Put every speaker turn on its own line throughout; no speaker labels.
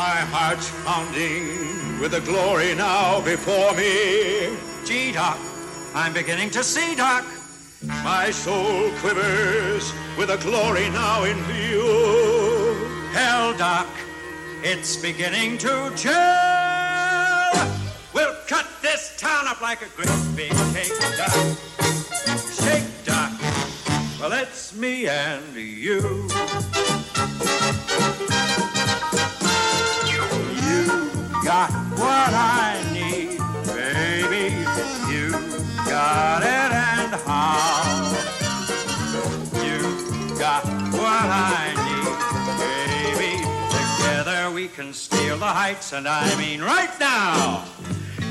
My heart's pounding with the glory now before me.
Gee, Doc, I'm beginning to see, Doc.
My soul quivers with the glory now in view.
Hell, Doc, it's beginning to gel. We'll cut this town up like a great big cake, Doc. Shake, Doc. Well, it's me and you. It and how. You got what I need, baby. Together we can steal the heights, and I mean right now.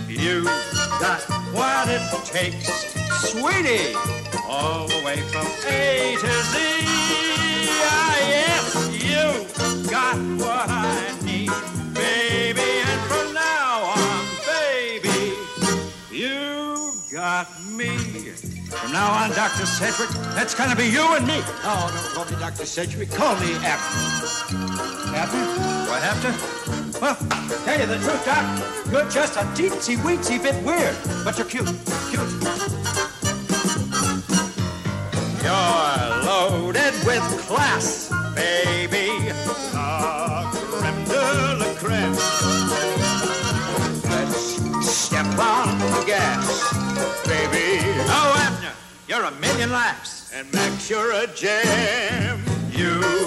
You got what it takes, sweetie, all the way from A to Z. got me. From now on, Dr. Sedgwick, that's gonna be you and me.
Oh, don't call me Dr. Sedgwick. Call me Abner.
Abner? Do I have to? Well, tell you the truth, Doc, you're just a teensy weensy bit weird, but you're cute. Cute. You're loaded with class, you're a million laughs.
And Max, you're a gem.
You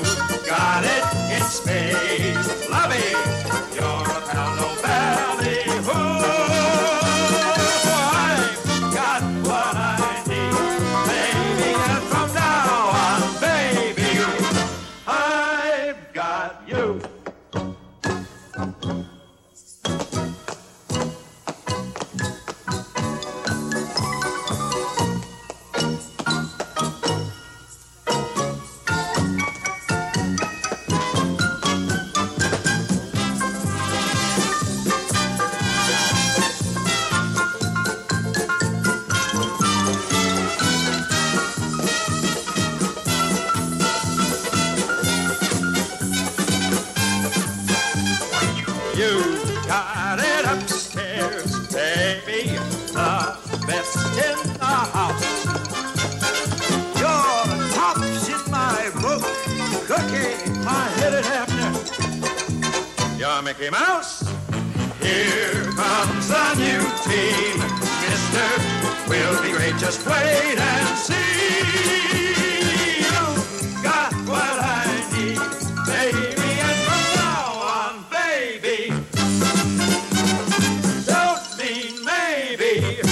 it upstairs, baby. The best in the house. Your top's in my book. Cookie, my headed Abner. You're Mickey Mouse. Here comes a new team. Mister, we'll be great. Just wait and see. You got what I need, baby. baby.